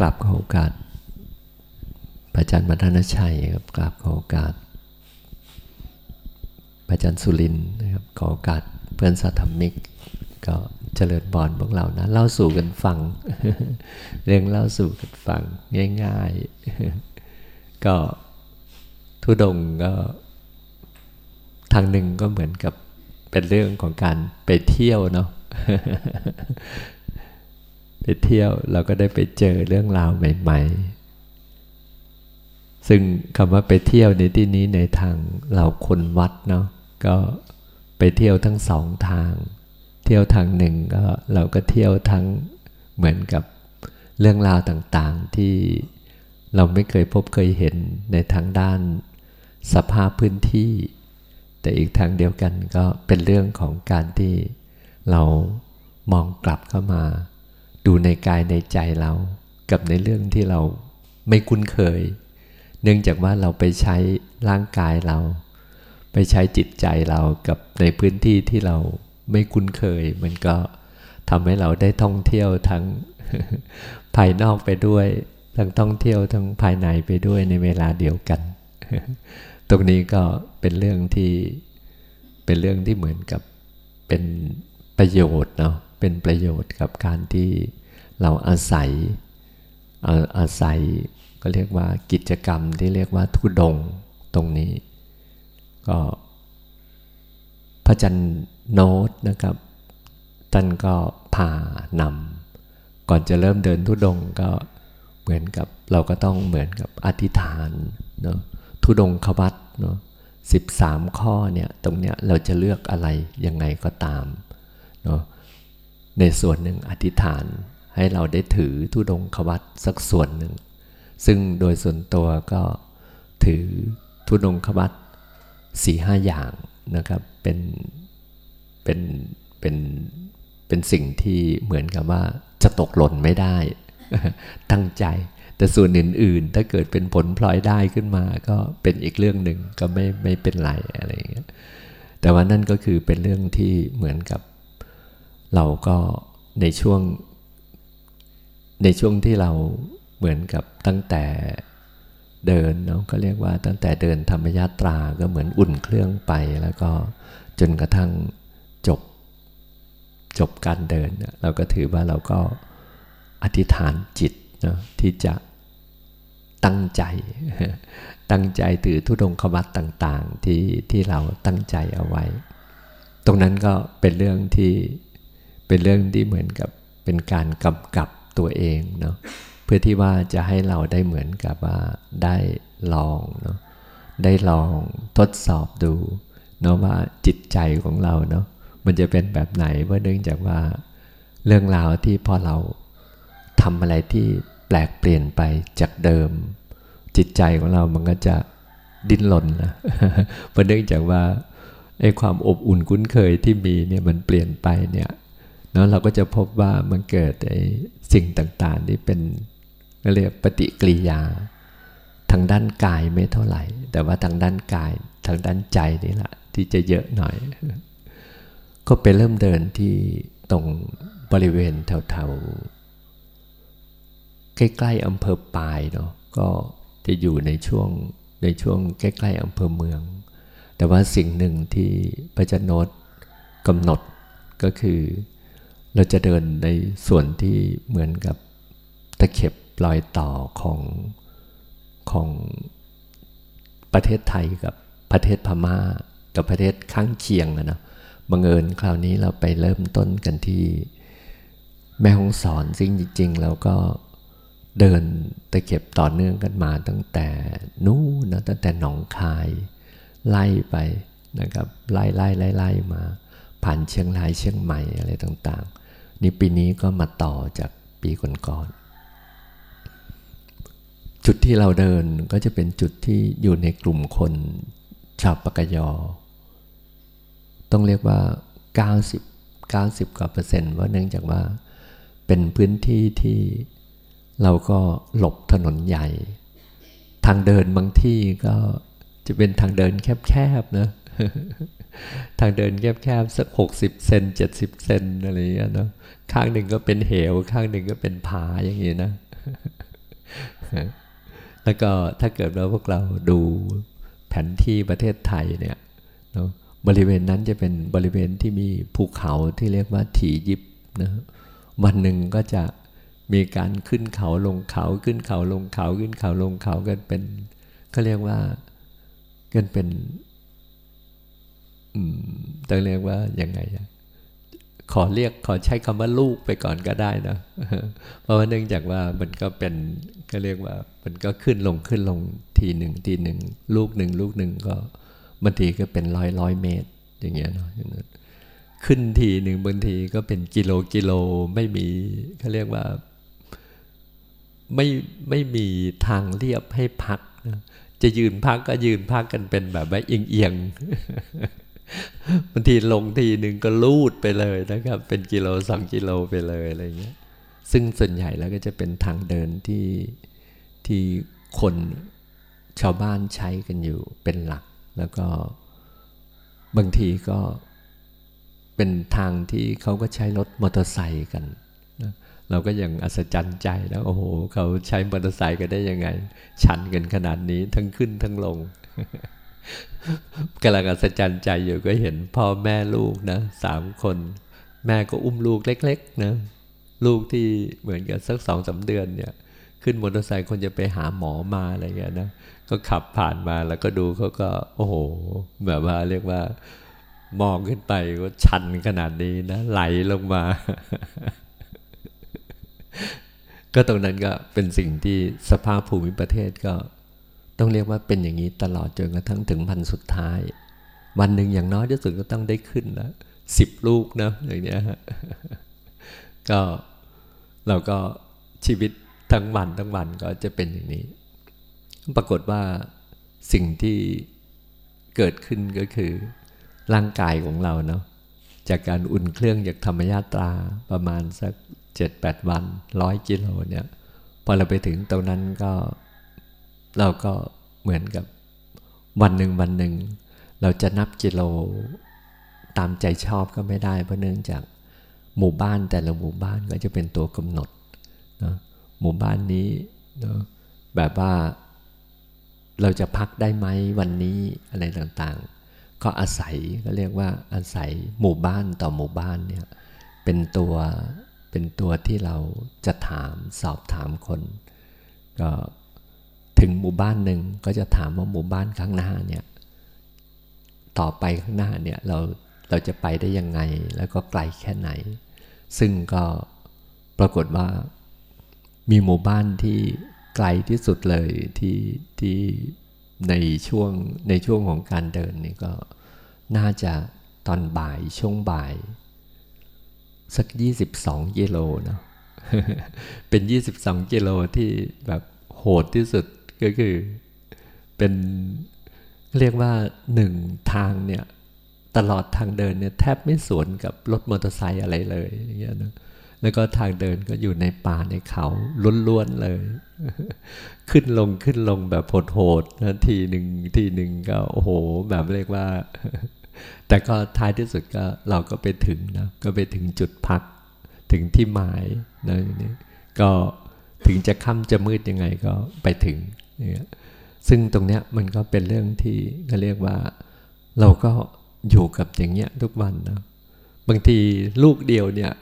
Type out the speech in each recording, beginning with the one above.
กลับขอโอกาสพระอาจารย์มัทนชัยครับกราบขอโอกาสพระอาจารย์สุรินนะครับขอโอกาสเพื่อนสัทธมิก ก็เจริญบอลพวกเรานะเล่าสู่กันฟัง เรื่องเล่าสู่กันฟังง่ายๆ ก็ทุดงก็ทางหนึ่งก็เหมือนกับเป็นเรื่องของการไปเที่ยวเนาะ ไปเที่ยวเราก็ได้ไปเจอเรื่องราวใหม่ ๆ ซึ่งคำว่าไปเที่ยวในที่นี้ในทางเราคนวัดเนาะก็ไปเที่ยวทั้งสองทาง เที่ยวทางหนึ่งก็เราก็เที่ยวทั้งเหมือนกับเรื่องราวต่างๆที่เราไม่เคยพบเคยเห็นในทางด้านสภาพพื้นที่ แต่อีกทางเดียวกันก็เป็นเรื่องของการที่เรามองกลับเข้ามา ดูในกายในใจเรา กับในเรื่องที่เราไม่คุ้นเคย เนื่องจากว่าเราไปใช้ร่างกายเรา ไปใช้จิตใจเรากับในพื้นที่ที่เราไม่คุ้นเคย มันก็ทำให้เราได้ท่องเที่ยวทั้งภายนอกไปด้วย ทั้งท่องเที่ยวทั้งภายในไปด้วยในเวลาเดียวกัน ตรงนี้ก็เป็นเรื่องที่เป็นเรื่องที่เหมือนกับเป็นประโยชน์เนาะ เป็นประโยชน์กับการที่เราอาศัยอาศัยก็เรียกว่ากิจกรรมที่เรียกว่าทุดงตรงนี้ ก็พระจันโนตนะครับท่านก็พานำก่อนจะเริ่มเดินทุดงก็เหมือนกับเราก็ต้องเหมือนกับอธิษฐานเนาะทุดงขวัตเนาะสิบสามข้อเนี่ยตรงเนี้ยเราจะเลือกอะไรยังไงก็ตามเนาะ ในส่วนหนึ่งอธิษฐานให้เราได้ถือทุดงควัตสักส่วนหนึ่ง ซึ่งโดยส่วนตัวก็ถือทุดงควัตสี่ห้าอย่างนะครับเป็นเป็นเป็นเป็นสิ่งที่เหมือนกับว่าจะตกหล่นไม่ได้ ตั้งใจ แต่ส่วนอื่น ๆ ถ้าเกิดเป็นผลพลอยได้ขึ้นมาก็เป็นอีกเรื่องหนึ่งก็ไม่ไม่เป็นไรอะไรอย่างเงี้ยแต่ว่านั่นก็คือเป็นเรื่องที่เหมือนกับ เราก็ในช่วง ในช่วงที่เราเหมือนกับตั้งแต่เดินเนาะก็เรียกว่าตั้งแต่เดินธรรมยาตราก็เหมือนอุ่นเครื่องไปแล้วก็จนกระทั่งจบจบการเดิน เราก็ถือว่าเราก็อธิษฐานจิตเนาะที่จะตั้งใจ ตั้งใจถือทุดงควัตต่าง ๆ ที่ที่เราตั้งใจเอาไว้ ตรงนั้นก็เป็นเรื่องที่ เป็นเรื่องที่เหมือนกับเป็นการกำกับตัวเองเนาะเพื่อที่ว่าจะให้เราได้เหมือนกับว่าได้ลองเนาะได้ลองทดสอบดูเนาะว่าจิตใจของเราเนาะมันจะเป็นแบบไหนเพราะเนื่องจากว่าเรื่องราวที่พอเราทำอะไรที่แปลกเปลี่ยนไปจากเดิม จิตใจของเรามันก็จะดิ้นหล่นนะเพราะเนื่องจากว่าไอ้ความอบอุ่นคุ้นเคยที่มีเนี่ยมันเปลี่ยนไปเนี่ย นาะเราก็จะพบว่ามันเกิดไอ้สิ่งต่างๆ ที่เป็นเรียกปฏิกิริยา ทางด้านกายไม่เท่าไหร่ แต่ว่าทางด้านกายทางด้านใจนี่แหละที่จะเยอะหน่อย ก็ไปเริ่มเดินที่ตรงบริเวณแถวๆใกล้ๆอำเภอปายเนาะก็จะอยู่ในช่วงในช่วงใกล้ๆอำเภอเมือง แต่ว่าสิ่งหนึ่งที่พระจ้าโนตกำหนดก็คือ เราจะเดินในส่วนที่เหมือนกับตะเข็บรอยต่อของของประเทศไทยกับประเทศพมา่า กับประเทศข้างเคียงนะนะบังเอิญคราวนี้เราไปเริ่มต้นกันที่แม่ฮองสอนซึ่งจริงๆเราก็เดินตะเข็บต่อเนื่องกันมาตั้งแต่นู้นนะตั้งแต่หนองคายไล่ไปนะครับไล่ไล่ไล่ไล่มา ผ่านเชียงรายเชียงใหม่อะไรต่างๆ นี่ปีนี้ก็มาต่อจากปีก่อนๆจุดที่เราเดินก็จะเป็นจุดที่อยู่ในกลุ่มคนชาวปากยอ ต้องเรียกว่า 90 90กว่าเปอร์เซ็นต์ว่าเนื่องจากว่าเป็นพื้นที่ที่เราก็หลบถนนใหญ่ ทางเดินบางที่ก็จะเป็นทางเดินแคบๆนะ ทางเดินแคบๆสักหกสิบเซนเจ็ดสิบเซนอะไรอย่างเงี้ยเนาะข้างหนึ่งก็เป็นเหว ข้างหนึ่งก็เป็นผาอย่างเงี้นะ แล้วก็ถ้าเกิดว่าพวกเราดูแผนที่ประเทศไทยเนี่ยเนาะบริเวณนั้นจะเป็นบริเวณที่มีภูเขาที่เรียกว่าถียิบนะวันหนึ่งก็จะมีการขึ้นเขาลงเขาขึ้นเขาลงเขาขึ้นเขาลงเขากันเป็นเขาเรียกว่ากันเป็น ต้องเรียกว่ายังไงอะขอเรียกขอใช้คำว่าลูกไปก่อนก็ได้นะเพราะว่าเนื่องจากว่ามันก็เป็นก็เรียกว่า มันก็ขึ้นลงขึ้นลงทีหนึ่งทีหนึ่งลูกหนึ่งลูกหนึ่งก็บางทีก็เป็นร้อยร้อยเมตร อย่างเงี้ยเนาะขึ้นทีหนึ่งบางทีก็เป็นกิโลกิโลไม่มีเขาเรียกว่า ไม่ไม่มีทางเรียบให้พักนะจะยืนพักก็ยืนพักกันเป็นแบบว่าเอียงเอียง บางทีลงทีหนึ่งก็ลูดไปเลยนะครับ เป็นกิโลสองกิโลไปเลยอะไรเงี้ยซึ่งส่วนใหญ่แล้วก็จะเป็นทางเดินที่ที่คนชาวบ้านใช้กันอยู่เป็นหลัก แล้วก็บางทีก็เป็นทางที่เขาก็ใช้รถมอเตอร์ไซค์กันนะเราก็ยังอัศจรรย์ใจแล้วโอ้โห เขาใช้มอเตอร์ไซค์กันได้ยังไง ชันกันขนาดนี้ทั้งขึ้นทั้งลง กำลังอัศจรรย์ใจอยู่ก็เห็นพ่อแม่ลูกนะสามคน แม่ก็อุ้มลูกเล็ก ๆ นะ ลูกที่เหมือนกับสักสองสาเดือนเนี่ย ขึ้นมอเตอร์ไซค์คนจะไปหาหมอมาอะไรเงี้ยนะก็ขับผ่านมาแล้วก็ดูเขาก็ โอ้โหแบบว่าเรียกว่ามองขึ้นไปว่าชันขนาดนี้นะไหลลงมา ก็ตรงนั้นก็เป็นสิ่งที่สภาพภูมิประเทศก็ ต้องเรียกว่าเป็นอย่างนี้ตลอดจนกระทั่งถึงพันสุดท้าย วันหนึ่งอย่างน้อยที่สุดก็ต้องได้ขึ้นแล้วสิบลูกนะอย่างเนี้ยก็เราก็ชีวิตทั้งวันทั้งวันก็จะเป็นอย่างนี้ ปรากฏว่าสิ่งที่เกิดขึ้นก็คือ ร่างกายของเราเนาะจากการอุ่นเครื่องจากธรรมญาตราประมาณสักเจ็ดแปดวันร้อยกิโลเนี่ย พอเราไปถึงตรงนั้นก็ เราก็เหมือนกับวันหนึ่งวันหนึ่ง เราจะนับกิโลตามใจชอบก็ไม่ได้ เพราะเนื่องจากหมู่บ้านแต่ละหมู่บ้านก็จะเป็นตัวกำหนดนะหมู่บ้านนี้นะแบบว่าเราจะพักได้ไหมวันนี้อะไรต่างๆ ก็อาศัยก็เรียกว่าอาศัยหมู่บ้านต่อหมู่บ้านเนี่ยเป็นตัวเป็นตัวที่เราจะถามสอบถามคน ก็ ถึงหมู่บ้านหนึ่งก็จะถามว่าหมู่บ้านข้างหน้าเนี่ยต่อไปข้างหน้าเนี่ยเราเราจะไปได้ยังไงแล้วก็ไกลแค่ไหน ซึ่งก็ปรากฏว่ามีหมู่บ้านที่ไกลที่สุดเลยที่ที่ในช่วงในช่วงของการเดินนี่ก็น่าจะตอนบ่ายช่วงบ่าย สัก 22กิโลเนาะเป็น 22กิโลที่แบบโหดที่สุด ก็คือเป็นเรียกว่าหนึ่งทางเนี่ยตลอดทางเดินเนี่ยแทบไม่สวนกับรถมอเตอร์ไซค์อะไรเลยอย่างเงี้ยนะแล้วก็ทางเดินก็อยู่ในป่าในเขาล้วนๆเลย ขึ้นลงขึ้นลงแบบโหดๆนะทีหนึ่งทีหนึ่งก็โอ้โหแบบเรียกว่า แต่ก็ท้ายที่สุดก็เราก็ไปถึงนะก็ไปถึงจุดพักถึงที่หมายนะนี่ก็ถึงจะค่ำจะมืดยังไงก็ไปถึง เนี่ยซึ่งตรงเนี้ยมันก็เป็นเรื่องที่เขาเรียกว่า เราก็อยู่กับอย่างเงี้ยทุกวันนะบางทีลูกเดียวเนี่ย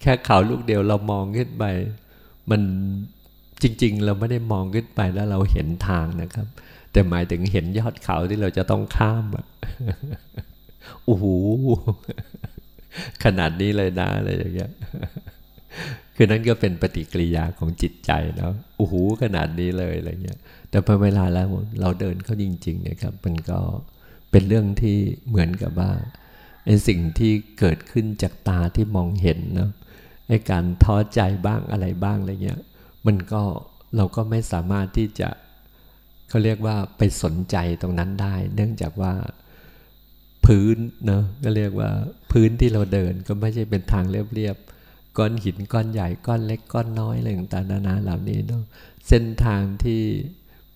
แค่เขาลูกเดียวเรามองขึ้นไป มันจริง ๆ เราไม่ได้มองขึ้นไปแล้วเราเห็นทางนะครับ แต่หมายถึงเห็นยอดเขาที่เราจะต้องข้ามอะโอ้โหขนาดนี้เลยนะอะไรอย่างเงี้ยคือนั่นก็เป็นปฏิกิริยาของจิตใจเนาะโอ้โหขนาดนี้เลยอะไรเงี้ย แต่พอเวลาแล้วเราเดินเข้าจริงๆเนี่ยครับ มันก็เป็นเรื่องที่เหมือนกับว่าไอ้สิ่งที่เกิดขึ้นจากตาที่มองเห็นเนาะไอ้การท้อใจบ้างอะไรบ้างอะไรเงี้ย มันก็เราก็ไม่สามารถที่จะเขาเรียกว่าไปสนใจตรงนั้นได้ เนื่องจากว่าพื้นเนาะก็เรียกว่าพื้นที่เราเดินก็ไม่ใช่เป็นทางเรียบๆก้อนหินก้อนใหญ่ก้อนเล็กก้อนน้อยอะไรต่างๆนานาเหล่านี้เนาะเส้นทางที่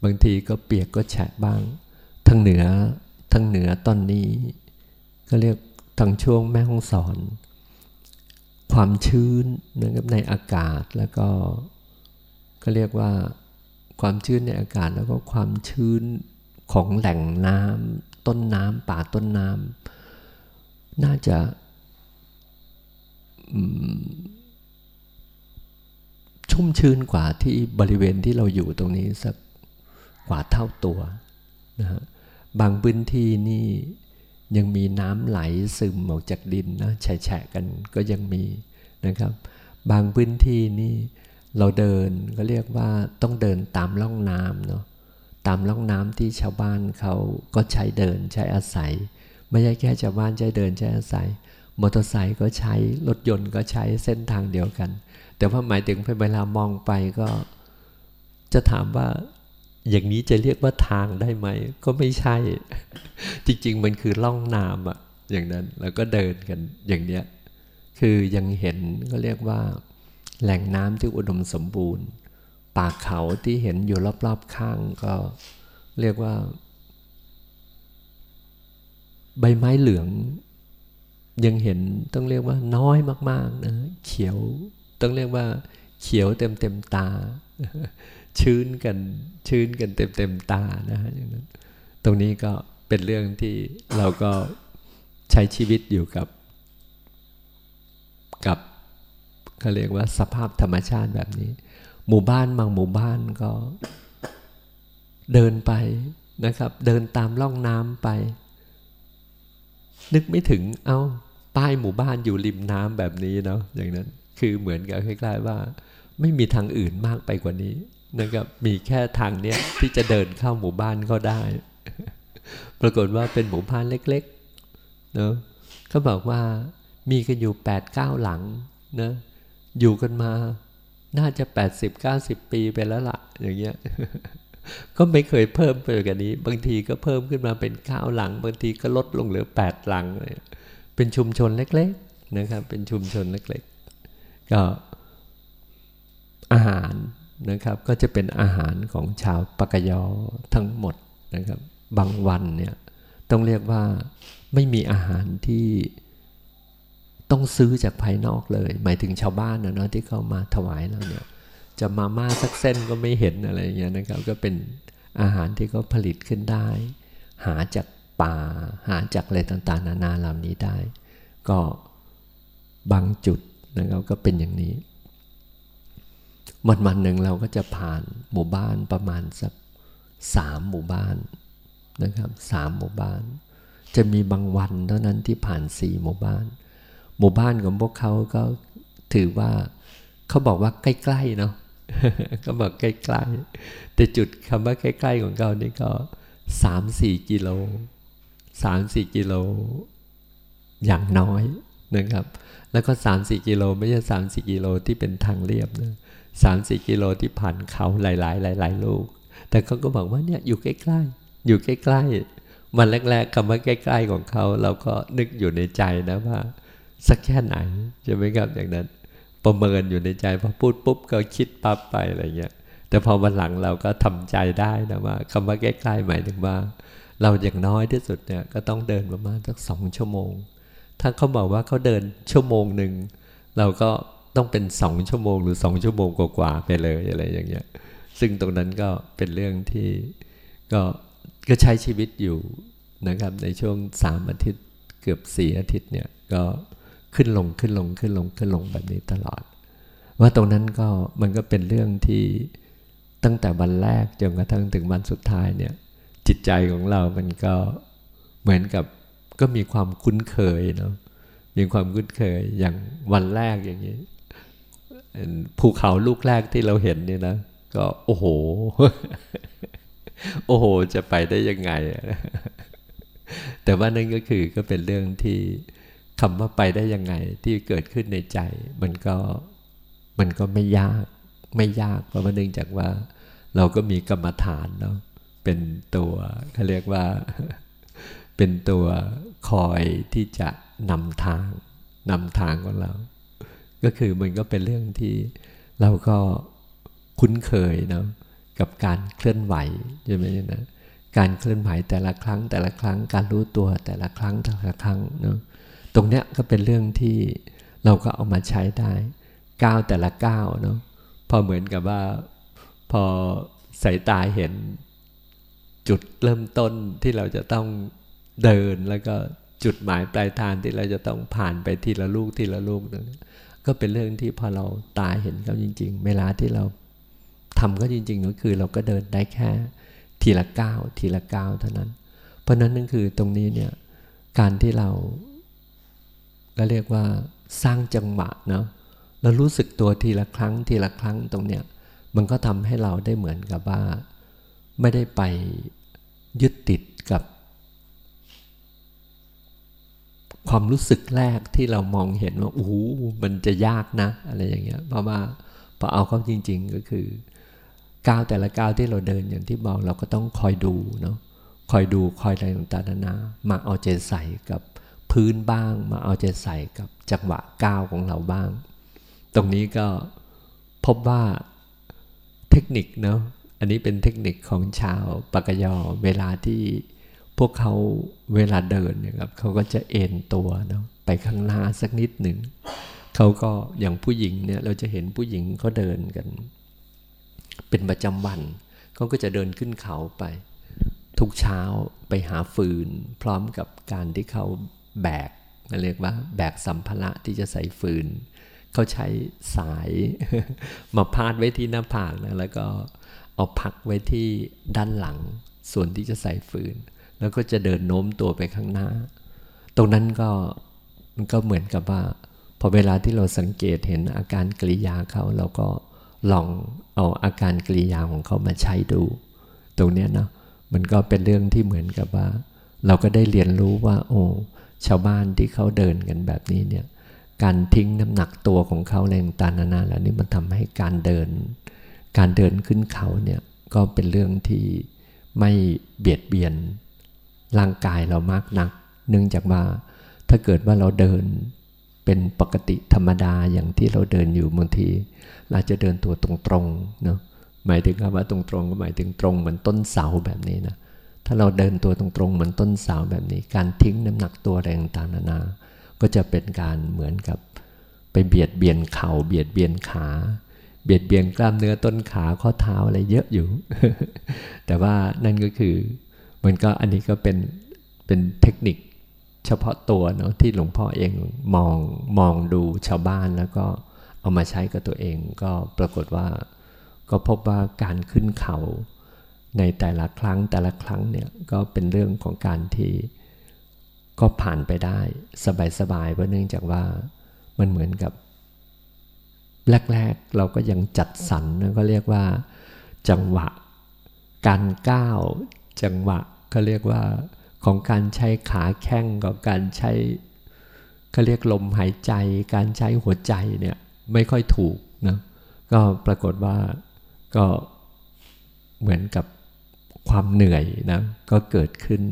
บางทีก็เปียกก็แฉะบ้าง ทางเหนือทางเหนือตอนนี้ ก็เรียกทางช่วงแม่ห้องสอน ความชื้นนะครับในอากาศแล้วก็ก็เรียกว่าความชื้นในอากาศแล้วก็ความชื้นของแหล่งน้ำต้นน้ำป่าต้นน้ำน่าจะชุ่มชื้นกว่าที่บริเวณที่เราอยู่ตรงนี้สัก กว่าเท่าตัวนะฮะบางพื้นที่นี่ยังมีน้ำไหลซึมออกจากดินนะแฉะกันก็ยังมีนะครับ บางพื้นที่นี่เราเดินก็เรียกว่าต้องเดินตามล่องน้ำเนาะตามล่องน้ำที่ชาวบ้านเขาก็ใช้เดินใช้อาศัย ไม่ใช่แค่ชาวบ้านใช้เดินใช้อาศัย มอเตอร์ไซค์ก็ใช้รถยนต์ก็ใช้เส้นทางเดียวกัน แต่ว่าหมายถึงเวลามองไปก็ จะถามว่า อย่างนี้จะเรียกว่าทางได้ไหม ก็ไม่ใช่ จริง ๆ มันคือล่องน้ำอะอย่างนั้นแล้วก็เดินกันอย่างเนี้ยคือยังเห็นก็เรียกว่า แหล่งน้ำที่อุดมสมบูรณ์ ป่าเขาที่เห็นอยู่รอบๆข้างก็เรียกว่า ใบไม้เหลือง ยังเห็นต้องเรียกว่าน้อยมาก ๆ นะ เขียวต้องเรียกว่า เขียวเต็มเต็มตา ชื้นกันชื้นกันเต็มเต็มตานะฮะอย่างนั้น ตรงนี้ก็เป็นเรื่องที่เราก็ใช้ชีวิตอยู่กับ กับเขาเรียกว่าสภาพธรรมชาติแบบนี้ หมู่บ้านบางหมู่บ้านก็เดินไปนะครับ เดินตามล่องน้ำไป นึกไม่ถึงเอา้าป้ายหมู่บ้านอยู่ริมน้ำแบบนี้เนาะอย่างนั้น คือเหมือนกับคล้ายๆว่า ไม่มีทางอื่นมากไปกว่านี้ นะครับมีแค่ทางเนี้ยที่จะเดินเข้าหมู่บ้านก็ได้ ปรากฏว่าเป็นหมู่บ้านเล็กๆเนาะเขาบอกว่ามีกันอยู่แปดเก้าหลังนะอยู่กันมาน่าจะแปดสิบเก้าสิบปีไปแล้วละ่ะ อย่างเงี้ยก็ไม่เคยเพิ่มไปกว่านี้ บางทีก็เพิ่มขึ้นมาเป็นเก้าหลัง บางทีก็ลดลงเหลือแปดหลังเลยเป็นชุมชนเล็กๆนะครับ เป็นชุมชนเล็กๆ ก็อาหาร นะครับ ก็จะเป็นอาหารของชาวปากยอทั้งหมดนะครับ บางวันเนี่ยต้องเรียกว่าไม่มีอาหารที่ต้องซื้อจากภายนอกเลย หมายถึงชาวบ้านนะเนาะที่เขามาถวายเราเนี่ย จะมาม่าสักเส้นก็ไม่เห็นอะไรเงี้ยนะครับ ก็เป็นอาหารที่เขาผลิตขึ้นได้ หาจากป่า หาจากอะไรต่างๆ นานาเหล่านี้ได้ ก็บางจุดนะครับก็เป็นอย่างนี้ วันวันหนึ่งเราก็จะผ่านหมู่บ้านประมาณสักสามหมู่บ้านนะครับสามหมู่บ้าน จะมีบางวันเท่านั้นที่ผ่านสี่หมู่บ้าน หมู่บ้านของพวกเขาก็ถือว่าเขาบอกว่าใกล้ๆเนาะก็บอกใกล้ๆแต่จุดคำว่าใกล้ๆของเขานี่ก็สามสี่กิโลสามสี่กิโลอย่างน้อยนะครับ แล้วก็สามสี่กิโลไม่ใช่สามสี่กิโลที่เป็นทางเรียบนะ สามสี่กิโลที่ผ่านเขาหลายๆหลายๆลูก แต่เขาก็บอกว่าเนี่ยอยู่ใกล้ๆอยู่ใกล้ๆมันแรกๆคำว่าใกล้ ๆของเขา เราก็นึกอยู่ในใจนะว่า สักแค่ไหนใช่ไหมครับอย่างนั้น ประเมินอยู่ในใจพอพูดปุ๊บก็คิดปั๊บไปอะไรเงี้ยแต่พอวันหลังเราก็ทำใจได้นะว่าคำว่าใกล้ๆหมายถึงว่า เราอย่างน้อยที่สุดเนี่ยก็ต้องเดินประมาณสักสองชั่วโมง ถ้าเขาบอกว่าเขาเดินชั่วโมงหนึ่งเราก็ ต้องเป็นสองชั่วโมงหรือสองชั่วโมงกว่าๆไปเลยอะไรอย่างเงี้ย ซึ่งตรงนั้นก็เป็นเรื่องที่ก็ก็ใช้ชีวิตอยู่นะครับ ในช่วงสามอาทิตย์เกือบสี่อาทิตย์เนี่ยก็ขึ้นลงขึ้นลงขึ้นลงขึ้นลงแบบนี้ตลอด ว่าตรงนั้นก็มันก็เป็นเรื่องที่ตั้งแต่วันแรกจนกระทั่งถึงวันสุดท้ายเนี่ย จิตใจของเรามันก็เหมือนกับก็มีความคุ้นเคยเนาะมีความคุ้นเคยอย่างวันแรกอย่างนี้ ภูเขาลูกแรกที่เราเห็นนี่นะ ก็โอ้โห โอ้โห จะไปได้ยังไง แต่ว่านั่นก็คือก็เป็นเรื่องที่คำว่าไปได้ยังไงที่เกิดขึ้นในใจ มันก็มันก็ไม่ยากไม่ยากเพราะว่าเนื่องจากว่า เราก็มีกรรมฐานเนาะเป็นตัวเขาเรียกว่า เป็นตัวคอยที่จะนำทางนำทางของเรา ก็คือมันก็เป็นเรื่องที่เราก็คุ้นเคยเนาะกับการเคลื่อนไหวใช่ไหมนะการเคลื่อนไหวแต่ละครั้ง แต่ละครั้งการรู้ตัวแต่ละครั้งแต่ละครั้งเนาะตรงเนี้ยก็เป็นเรื่องที่เราก็เอามาใช้ได้ก้าวแต่ละก้าวเนาะพอเหมือนกับว่าพอสายตาเห็นจุดเริ่มต้นที่เราจะต้องเดินแล้วก็จุดหมายปลายทางที่เราจะต้องผ่านไปทีละลูกทีละลูกนั้น ก็เป็นเรื่องที่พอเราตาเห็นเขาจริง ๆ เวลาที่เราทำก็จริง ๆ ก็คือเราก็เดินได้แค่ทีละก้าวทีละก้าวเท่านั้น เพราะนั้นนั่นคือตรงนี้เนี่ยการที่เราก็เรียกว่าสร้างจังหวะเนาะเรารู้สึกตัวทีละครั้งทีละครั้งตรงเนี้ยมันก็ทำให้เราได้เหมือนกับว่า ไม่ได้ไปยึดติดกับ ความรู้สึกแรกที่เรามองเห็นว่าโอ้โหมันจะยากนะ อะไรอย่างเงี้ยเพราะว่าพอเอาเข้าจริง ๆ ก็คือก้าวแต่ละก้าวที่เราเดินอย่างที่บอกเราก็ต้องคอยดูเนาะคอยดูคอยอะไรต่างๆนานามาเอาใจใส่กับพื้นบ้าง มาเอาใจใส่กับจังหวะก้าวของเราบ้าง ตรงนี้ก็พบว่าเทคนิคเนาะอันนี้เป็นเทคนิคของชาวปากยอเวลาที่ พวกเขาเวลาเดินเนี่ยครับเขาก็จะเอ็นตัวเนาะไปข้างหน้าสักนิดหนึ่งเขาก็อย่างผู้หญิงเนี่ยเราจะเห็นผู้หญิงเขาเดินกัน เป็นประจำวันเขาก็จะเดินขึ้นเขาไป ทุกเช้าไปหาฟืน พร้อมกับการที่เขาแบกเรียกว่า แบกสัมภาระที่จะใส่ฟืนเขาใช้สายมาพาดไว้ที่หน้าผากนะแล้วก็เอาพักไว้ที่ด้านหลังส่วนที่จะใส่ฟืน แล้วก็จะเดินโน้มตัวไปข้างหน้า ตรงนั้นก็มันก็เหมือนกับว่า พอเวลาที่เราสังเกตเห็นอาการกริยาเขาเราก็ลองเอาอาการกริยาของเขามาใช้ดู ตรงนี้เนาะมันก็เป็นเรื่องที่เหมือนกับว่า เราก็ได้เรียนรู้ว่า โอ้ชาวบ้านที่เขาเดินกันแบบนี้เนี่ยการทิ้งน้ำหนักตัวของเขาแรงตานานาแล้วนี่มันทำให้การเดิน การเดินขึ้นเขาเนี่ยก็เป็นเรื่องที่ไม่เบียดเบียน ร่างกายเรามากนัก เนื่องจากว่าถ้าเกิดว่าเราเดินเป็นปกติธรรมดาอย่างที่เราเดินอยู่บางที เราจะเดินตัวตรงๆเนาะหมายถึงคำว่าตรงๆก็หมายถึงตรงเหมือนต้นเสาแบบนี้นะถ้าเราเดินตัวตรงๆเหมือนต้นเสาแบบนี้ การทิ้งน้ำหนักตัวแรงต่างนานา ก็จะเป็นการเหมือนกับไปเบียดเบียนเข่าเบียดเบียนขา เบียดเบียนกล้ามเนื้อต้นขาข้อเท้าอะไรเยอะอยู่ แต่ว่านั่นก็คือ มันก็อันนี้ก็เป็นเป็นเทคนิคเฉพาะตัวเนาะที่หลวงพ่อเองมองมองดูชาวบ้านแล้วก็เอามาใช้กับตัวเองก็ปรากฏว่า ก็พบว่าการขึ้นเขาในแต่ละครั้งแต่ละครั้งเนี่ยก็เป็นเรื่องของการที่ก็ผ่านไปได้สบายๆเพราะเนื่องจากว่ามันเหมือนกับ แรกๆ เราก็ยังจัดสรรก็เรียกว่า จังหวะ การก้าว จังหวะ ก็เรียกว่าของการใช้ขาแข้งกับการใช้เขาเรียกลมหายใจ การใช้หัวใจเนี่ยไม่ค่อยถูกนะก็ปรากฏว่าก็เหมือนกับความเหนื่อยนะก็เกิดขึ้น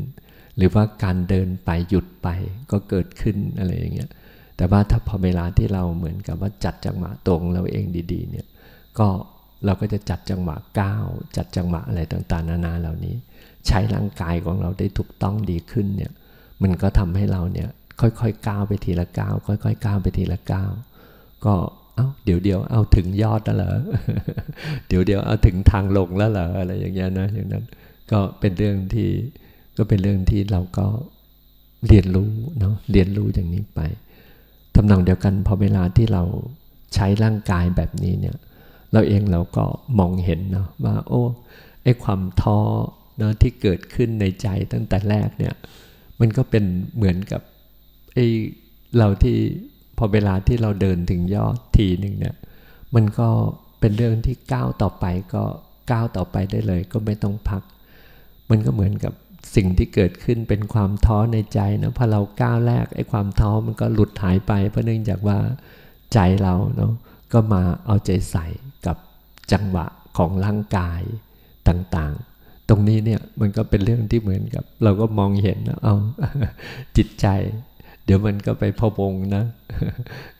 หรือว่าการเดินไปหยุดไปก็เกิดขึ้นอะไรอย่างเงี้ยแต่ว่าถ้าพอเวลาที่เราเหมือนกับว่าจัดจังหวะตรงเราเองดีๆเนี่ยก็เราก็จะจัดจังหวะก้าวจัดจังหวะอะไรต่างๆ นานาเหล่านี้ ใช้ร่างกายของเราได้ถูกต้องดีขึ้นเนี่ยมันก็ทำให้เราเนี่ยค่อยๆก้าวไปทีละก้าวค่อยๆก้าวไปทีละก้าวก็เอา้าเดี๋ยวเดียวเอาถึงยอดแล้วเหรอเดี๋ยวเดียวเอาถึงทางลงแล้วเหรออะไรอย่างเงี้ยนะอย่างนั้น ก็เป็นเรื่องที่ก็เป็นเรื่องที่เราก็เรียนรู้เนาะเรียนรู้อย่างนี้ไปทำนองเดียวกันพอเวลาที่เราใช้ร่างกายแบบนี้เนี่ย เราเองเราก็มองเห็นเนาะว่า โอ้ไอความท้อ เนาะที่เกิดขึ้นในใจตั้งแต่แรกเนี่ย มันก็เป็นเหมือนกับไอเราที่พอเวลาที่เราเดินถึงยอดทีหนึ่งเนี่ย มันก็เป็นเรื่องที่ก้าวต่อไปก็ก้าวต่อไปได้เลย ก็ไม่ต้องพัก มันก็เหมือนกับสิ่งที่เกิดขึ้นเป็นความท้อในใจนะพอเราก้าวแรกไอ้ความท้อมันก็หลุดหายไป เพราะเนื่องจากว่าใจเราเนาะก็มาเอาใจใส่กับจังหวะของร่างกายต่างๆ ตรงนี้เนี่ยมันก็เป็นเรื่องที่เหมือนกับ เราก็มองเห็นนะเอาจิตใจ เดี๋ยวมันก็ไปพะวงนะ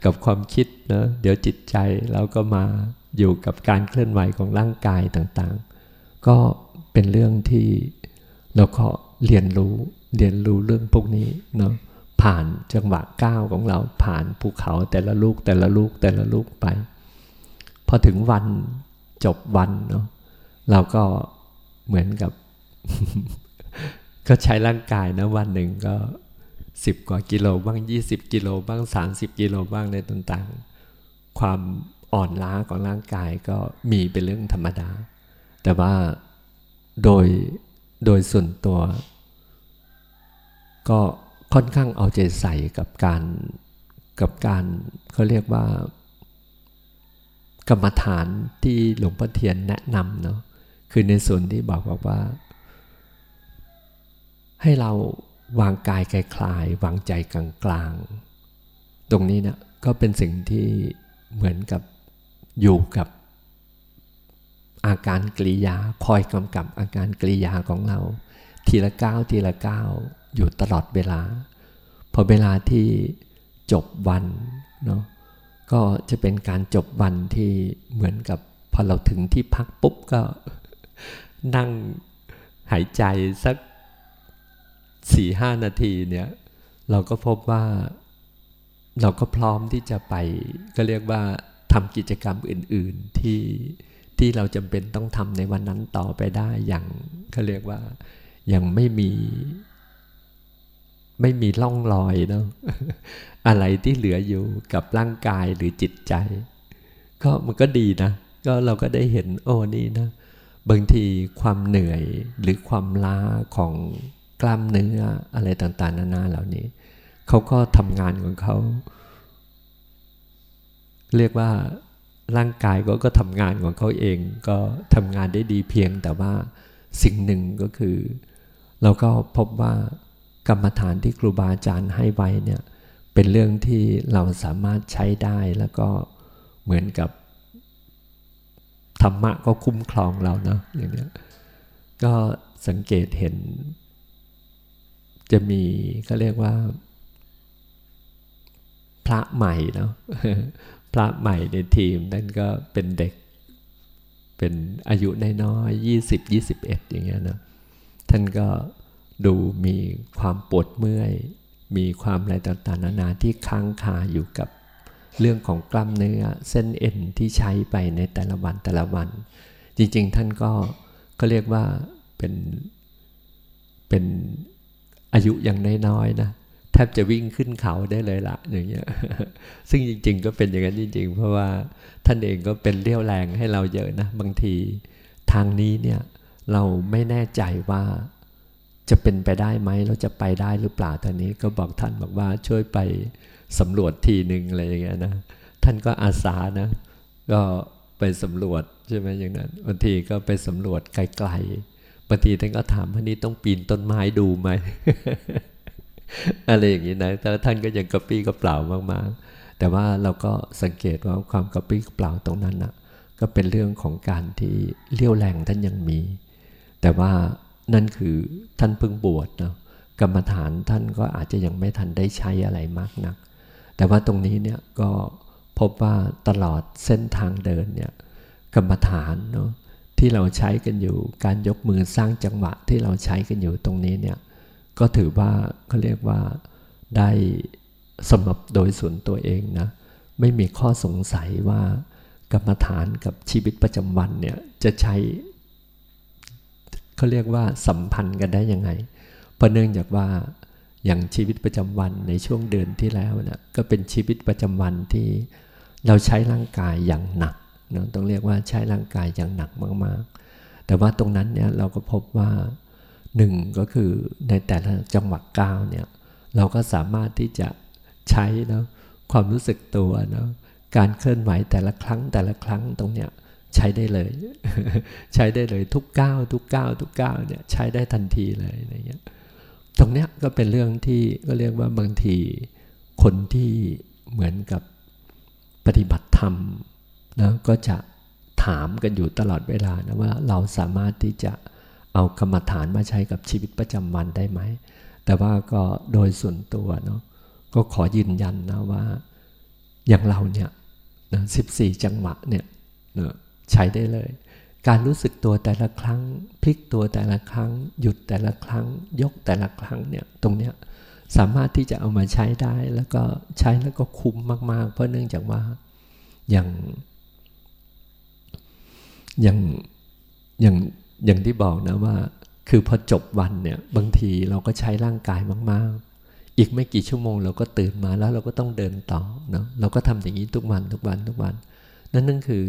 กับความคิดนะเดี๋ยวจิตใจเราก็มาอยู่กับการเคลื่อนไหวของร่างกายต่างๆ ก็เป็นเรื่องที่เราก็เรียนรู้เรียนรู้เรื่องพวกนี้เนาะผ่านจังหวะก้าวของเราผ่านภูเขาแต่ละลูกแต่ละลูกแต่ละลูกไป พอถึงวันจบวันเนาะเราก็ เหมือนกับ ก็ใช้ร่างกายนะวันหนึ่งก็สิบกว่ากิโลบ้างยี่สิบกิโลบ้างสามสิบกิโลบ้างในต่างๆ ความอ่อนล้าของร่างกายก็มีเป็นเรื่องธรรมดา แต่ว่าโดยโดยส่วนตัว ก็ค่อนข้างเอาใจใส่กับการกับการเขาเรียกว่ากรรมฐานที่หลวงพ่อเทียนแนะนำเนาะ คือในส่วนที่บอกบอกว่า ให้เราวางกายคลาย วางใจกลางๆ ตรงนี้นะก็เป็นสิ่งที่เหมือนกับอยู่กับอาการกริยาคอยกำกับอาการกริยาของเรา ทีละก้าวทีละก้าวอยู่ตลอดเวลา พอเวลาที่จบวันเนาะก็จะเป็นการจบวันที่เหมือนกับพอเราถึงที่พักปุ๊บก็ นั่งหายใจสักสี่ห้านาทีเนี่ยเราก็พบว่าเราก็พร้อมที่จะไปก็เรียกว่าทำกิจกรรมอื่น ๆที่ที่เราจำเป็นต้องทำในวันนั้นต่อไปได้อย่างเขาเรียกว่ายังไม่มี ไม่มีล่องรอยเนาะอะไรที่เหลืออยู่กับร่างกายหรือจิตใจ ก็มันก็ดีนะ ก็เราก็ได้เห็นโอ้นี่นะ บางทีความเหนื่อยหรือความล้าของกล้ามเนื้ออะไรต่างๆ นานาเหล่านี้ เขาก็ทำงานของเขา เรียกว่าร่างกายก็ก็ทำงานของเขาเอง ก็ทำงานได้ดีเพียง แต่ว่าสิ่งหนึ่งก็คือ เราก็พบว่ากรรมฐานที่ครูบาอาจารย์ให้ไว้เนี่ยเป็นเรื่องที่เราสามารถใช้ได้แล้วก็เหมือนกับ ธรรมะก็คุ้มครองเราเนาะอย่างนี้ก็สังเกตเห็น จะมีก็เรียกว่า พระใหม่เนาะพระใหม่ในทีมนั่นก็เป็นเด็ก เป็นอายุน้อยๆยี่สิบยี่สิบเอ็ดอย่างเงี้ยนะท่านก็ดูมีความปวดเมื่อย มีความอะไรต่างๆนานาที่ค้างคาอยู่กับ เรื่องของกล้ามเนื้อเส้นเอ็นที่ใช้ไปในแต่ละวันแต่ละวัน จริง ๆ ท่านก็ก็เรียกว่าเป็นเป็นอายุย่างน้อยๆนะแทบจะวิ่งขึ้นเขาได้เลยละอย่างเงี้ยซึ่งจริง ๆ ก็เป็นอย่างนั้นจริง ๆ เพราะว่าท่านเองก็เป็นเรี่ยวแรงให้เราเยอะนะบางทีทางนี้เนี่ยเราไม่แน่ใจว่าจะเป็นไปได้ไหมเราจะไปได้หรือเปล่าตอนนี้ก็บอกท่านบอกว่าช่วยไป สำรวจทีหนึ่งอะไรอย่างเงี้ยนะท่านก็อาสานะ ก็ไปสำรวจใช่ไหมอย่างนั้นบางทีก็ไปสำรวจไกลๆบางทีท่านก็ถามว่านี่ต้องปีนต้นไม้ดูไหมอะไรอย่างนี้นะแต่ท่านก็ยังกระปี้กระเปล่ามากๆ แต่ว่าเราก็สังเกตว่าความกระปี้กระเปล่าตรงนั้นนะก็เป็นเรื่องของการที่เลี้ยวแรงท่านยังมี แต่ว่านั่นคือท่านเพิ่งบวชเนาะกรรมฐานท่านก็อาจจะยังไม่ทันได้ใช้อะไรมากนัก แต่ว่าตรงนี้เนี่ยก็พบว่าตลอดเส้นทางเดินเนี่ยกรรมฐานเนาะที่เราใช้กันอยู่การยกมือสร้างจังหวะที่เราใช้กันอยู่ตรงนี้เนี่ยก็ถือว่าเขาเรียกว่าได้สำหรับโดยส่วนตัวเองนะไม่มีข้อสงสัยว่ากรรมฐานกับชีวิตประจำวันเนี่ยจะใช้เขาเรียกว่าสัมพันธ์กันได้ยังไงเพราะเนื่องจากว่า อย่างชีวิตประจำวันในช่วงเดือนที่แล้วนะก็เป็นชีวิตประจำวันที่เราใช้ร่างกายอย่างหนักนะต้องเรียกว่าใช้ร่างกายอย่างหนักมากๆ แต่ว่าตรงนั้นเนี่ยเราก็พบว่าหนึ่งก็คือในแต่ละจังหวะก้าวเนี่ยเราก็สามารถที่จะใช้นะความรู้สึกตัวนะการเคลื่อนไหวแต่ละครั้งแต่ละครั้งตรงเนี้ยใช้ได้เลย ใช้ได้เลยทุกก้าวทุกก้าวทุกก้าวเนี่ยใช้ได้ทันทีเลยอะไรเงี้ย ตรงเนี้ยก็เป็นเรื่องที่ก็เรียกว่าบางทีคนที่เหมือนกับปฏิบัติธรรมนะก็จะถามกันอยู่ตลอดเวลานะว่าเราสามารถที่จะเอากรรมฐานมาใช้กับชีวิตประจำวันได้ไหม แต่ว่าก็โดยส่วนตัวเนาะก็ขอยืนยันนะว่าอย่างเราเนี่ยนะสิบสี่จังหวะเนี่ยนะใช้ได้เลย การรู้สึกตัวแต่ละครั้ง พลิกตัวแต่ละครั้ง หยุดแต่ละครั้ง ยกแต่ละครั้งเนี่ยตรงเนี้ยสามารถที่จะเอามาใช้ได้แล้วก็ใช้แล้วก็คุ้มมาก ๆ เพราะเนื่องจากว่าอย่างอย่างอย่างอย่างที่บอกนะว่า คือพอจบวันเนี่ยบางทีเราก็ใช้ร่างกายมาก ๆ อีกไม่กี่ชั่วโมงเราก็ตื่นมาแล้วเราก็ต้องเดินต่อเนาะเราก็ทำอย่างนี้ทุกวันทุกวันทุกวัน นั่นนั่นคือ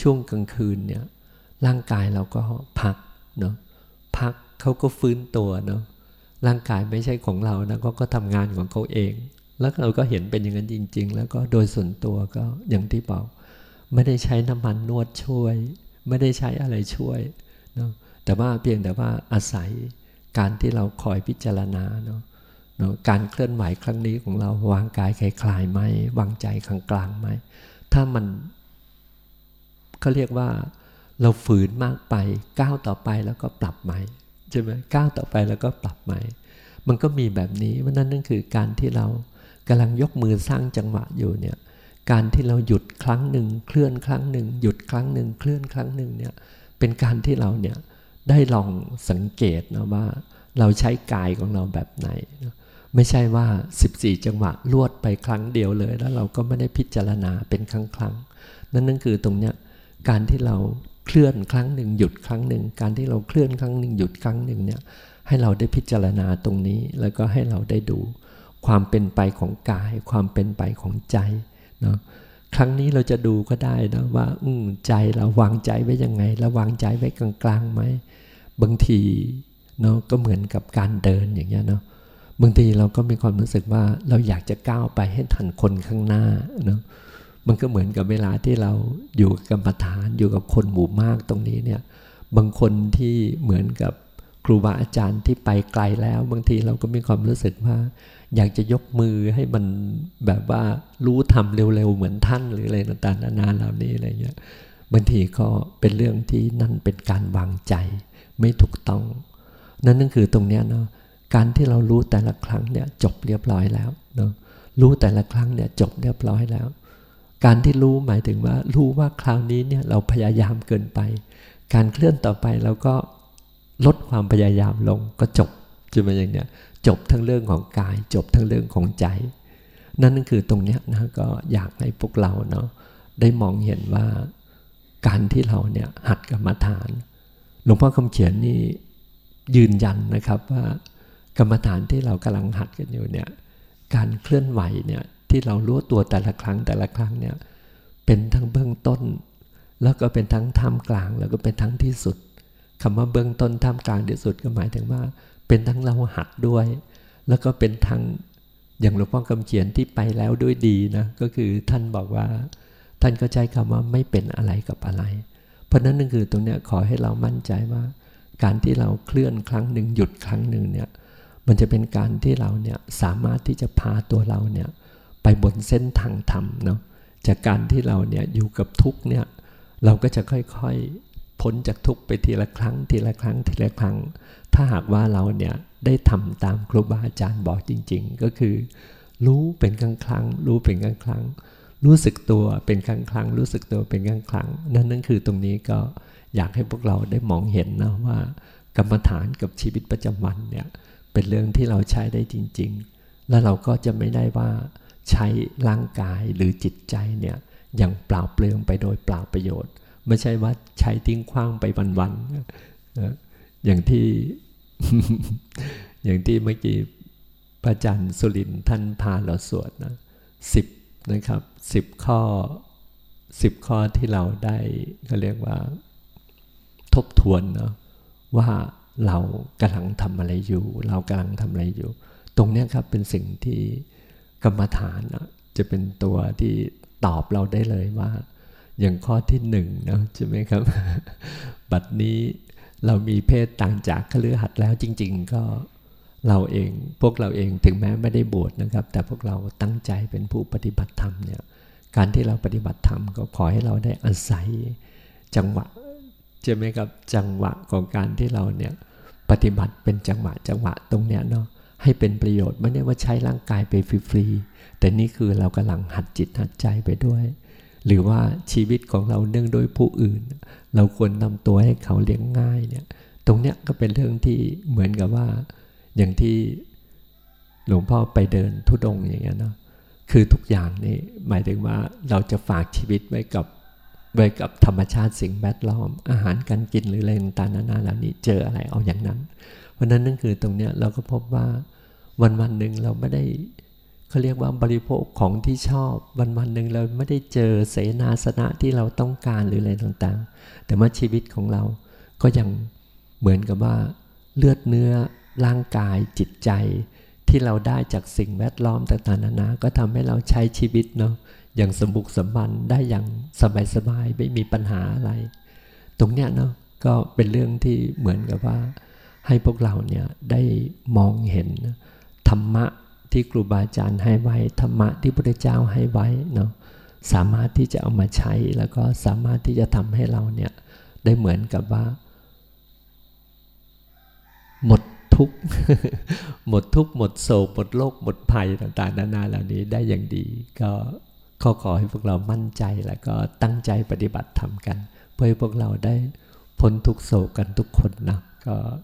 ช่วงกลางคืนเนี่ย ร่างกายเราก็พักเนาะพักเขาก็ฟื้นตัวเนาะร่างกายไม่ใช่ของเรานะเขาก็ทำงานของเขาเอง แล้วเราก็เห็นเป็นอย่างนั้นจริง ๆ แล้วก็โดยส่วนตัวก็อย่างที่บอก ไม่ได้ใช้น้ำมันนวดช่วย ไม่ได้ใช้อะไรช่วยเนาะแต่ว่าเพียงแต่ว่าอาศัยการที่เราคอยพิจารณาเนาะเนาะการเคลื่อนไหวครั้งนี้ของเราวางกายคลายไหมวางใจกลางกลางไหมถ้ามันเขาเรียกว่า เราฝืนมากไปก้าวต่อไปแล้วก็ปรับใหม่ใช่ไหมก้าวต่อไปแล้วก็ปรับใหม่ มันก็มีแบบนี้ว่านั่นนั่นคือการที่เรากำลังยกมือสร้างจังหวะอยู่เนี่ยการที่เราหยุดครั้งหนึ่งเคลื่อนครั้งหนึ่งหยุดครั้งหนึ่งเคลื่อนครั้งหนึ่งเนี่ยเป็นการที่เราเนี่ยได้ลองสังเกตนะว่า เราใช้กายของเราแบบไหนไม่ใช่ว่า 14 จังหวะลวดไปครั้งเดียวเลย แล้วเราก็ไม่ได้พิจารณาเป็นครั้งครั้งนั่นนั่นคือตรงเนี้ยการที่เรา เคลื่อนครั้งหนึ่งหยุดครั้งหนึ่งการที่เราเคลื่อนครั้งหนึ่งหยุดครั้งหนึ่งเนี่ยให้เราได้พิจารณาตรงนี้แล้วก็ให้เราได้ดู ความเป็นไปของกาย ความเป็นไปของใจเนาะครั้งนี้เราจะดูก็ได้นะว่า อืใจเราวางใจไว้ยังไงแล้ววางใจไว้กลางๆไหมบางทีเนาะก็เหมือนกับการเดินอย่างเงี้ยเนาะบางทีเราก็มีความรู้สึกว่าเราอยากจะก้าวไปให้ทันคนข้างหน้าเนาะ มันก็เหมือนกับเวลาที่เราอยู่กับกรรมฐานอยู่กับคนหมู่มากตรงนี้เนี่ยบางคนที่เหมือนกับครูบาอาจารย์ที่ไปไกลแล้ว บางทีเราก็มีความรู้สึกว่า อยากจะยกมือให้มันแบบว่ารู้ทำเร็วๆเหมือนท่านหรืออะไรต่างๆนานาเหล่านี้อะไรเงี้ยบางทีก็เป็นเรื่องที่นั่นเป็นการวางใจไม่ถูกต้อง นั่นนั่นคือตรงเนี้ยเนาะการที่เรารู้แต่ละครั้งเนี่ยจบเรียบร้อยแล้วเนาะรู้แต่ละครั้งเนี่ยจบเรียบร้อยแล้ว การที่รู้หมายถึงว่ารู้ว่าคราวนี้เนี่ยเราพยายามเกินไป การเคลื่อนต่อไปเราก็ลดความพยายามลงก็จบจะเป็นอย่างเนี้ยจบทั้งเรื่องของกาย จบทั้งเรื่องของใจ นั่นคือตรงเนี้ยนะก็อยากให้พวกเราเนาะได้มองเห็นว่าการที่เราเนี่ยหัดกรรมฐาน หลวงพ่อคำเขียนนี่ยืนยันนะครับว่ากรรมฐานที่เรากำลังหัดกันอยู่เนี่ยการเคลื่อนไหวเนี่ย ที่เรารู้ตัวแต่ละครั้งแต่ละครั้งเนี่ยเป็นทั้งเบื้องต้น แล้วก็เป็นทั้งท่ามกลางแล้วก็เป็นทั้งที่สุดคำว่าเบื้องต้นท่ามกลางที่สุดก็หมายถึงว่า เป็นทั้งเราหัดด้วย แล้วก็เป็นทั้งอย่างหลวงพ่อคำเขียนที่ไปแล้วด้วยดีนะก็คือท่านบอกว่า ท่านก็ใช้คำว่าไม่เป็นอะไรกับอะไร เพราะนั้นนั่นคือตรงเนี้ยขอให้เรามั่นใจว่า การที่เราเคลื่อนครั้งหนึ่งหยุดครั้งหนึ่งเนี่ยมันจะเป็นการที่เราเนี่ยสามารถที่จะพาตัวเราเนี่ย บนเส้นทางธรรมเนาะจากการที่เราเนี่ยอยู่กับทุกเนี่ยเราก็จะค่อยๆพ้นจากทุกไปทีละครั้ง ทีละครั้งทีละครั้ง ถ้าหากว่าเราเนี่ยได้ทำตามครูบาอาจารย์บอกจริง ๆ ก็คือ รู้เป็นครั้งครั้ง รู้เป็นครั้งครั้ง รู้สึกตัวเป็นครั้งครั้ง รู้สึกตัวเป็นครั้งครั้ง นั่นนั่นคือตรงนี้ก็อยากให้พวกเราได้มองเห็นนะว่ากรรมฐานกับชีวิตประจำวันเนี่ยเป็นเรื่องที่เราใช้ได้จริง ๆ แล้วเราก็จะไม่ได้ว่า ใช้ร่างกายหรือจิตใจเนี่ยอย่างเปล่าเปลืองไปโดยเปล่าประโยชน์ ไม่ใช่ว่าใช้ทิ้งขว้างไปวันๆอย่างที่อย่างที่เมื่อกี้พระอาจารย์สุรินท่านพาเราสวดนะสิบนะครับสิบข้อสิบข้อที่เราได้เขาเรียกว่าทบทวนเนาะว่าเรากำลังทำอะไรอยู่ เรากำลังทำอะไรอยู่ ตรงนี้ครับเป็นสิ่งที่ กรรมฐานจะเป็นตัวที่ตอบเราได้เลยว่า อย่างข้อที่หนึ่งนะใช่ไหมครับ บัดนี้เรามีเพศต่างจากคลือหัดแล้วจริง ๆ ก็เราเองพวกเราเองถึงแม้ไม่ได้บวชนะครับ แต่พวกเราตั้งใจเป็นผู้ปฏิบัติธรรมเนี่ยการที่เราปฏิบัติธรรมก็ขอให้เราได้อาศัยจังหวะใช่ไหมครับจังหวะของการที่เราเนี่ยปฏิบัติเป็นจังหวะจังหวะตรงเนี้ยเนาะ ให้เป็นประโยชน์ไม่ได้ว่าใช้ร่างกายไปฟรีๆแต่นี่คือเรากำลังหัดจิตหัดใจไปด้วย หรือว่าชีวิตของเราเนื่องโดยผู้อื่น เราควรนำตัวให้เขาเลี้ยงง่ายเนี่ยตรงเนี้ยก็เป็นเรื่องที่เหมือนกับว่า อย่างที่หลวงพ่อไปเดินทุดงอย่างเงี้ยเนาะคือทุกอย่างนี่หมายถึงว่าเราจะฝากชีวิตไว้กับไว้กับธรรมชาติสิ่งแวดล้อม อาหารการกินหรืออะไรต่างๆนานาเหล่านี้เจออะไรเอาอย่างนั้น เพราะนั้นนั่นคือตรงเนี้ยเราก็พบว่าวันวันหนึ่งเราไม่ได้เขาเรียกว่าบริโภคของที่ชอบ วันวันหนึ่งเราไม่ได้เจอเสนาสนะที่เราต้องการหรืออะไรต่างๆ แต่ว่าชีวิตของเราก็ยังเหมือนกับว่าเลือดเนื้อร่างกายจิตใจที่เราได้จากสิ่งแวดล้อมต่างๆนานา ก็ทำให้เราใช้ชีวิตเนาะอย่างสมบุกสมบันได้อย่างสบายๆไม่มีปัญหาอะไร ตรงเนี้ยเนาะก็เป็นเรื่องที่เหมือนกับว่า ให้พวกเราเนี่ยได้มองเห็นธรรมะที่ครูบาอาจารย์ให้ไว้ ธรรมะที่พระเจ้าให้ไว้เนาะสามารถที่จะเอามาใช้แล้วก็สามารถที่จะทำให้เราเนี่ยได้เหมือนกับว่า หมดทุกหมดทุกหมดโศกหมดโรคหมดภัยต่างๆนานาเหล่านี้ได้อย่างดี ก็ขอขอให้พวกเรามั่นใจแล้วก็ตั้งใจปฏิบัติทำกัน เพื่อให้พวกเราได้พ้นทุกโศกกันทุกคนนะ 啊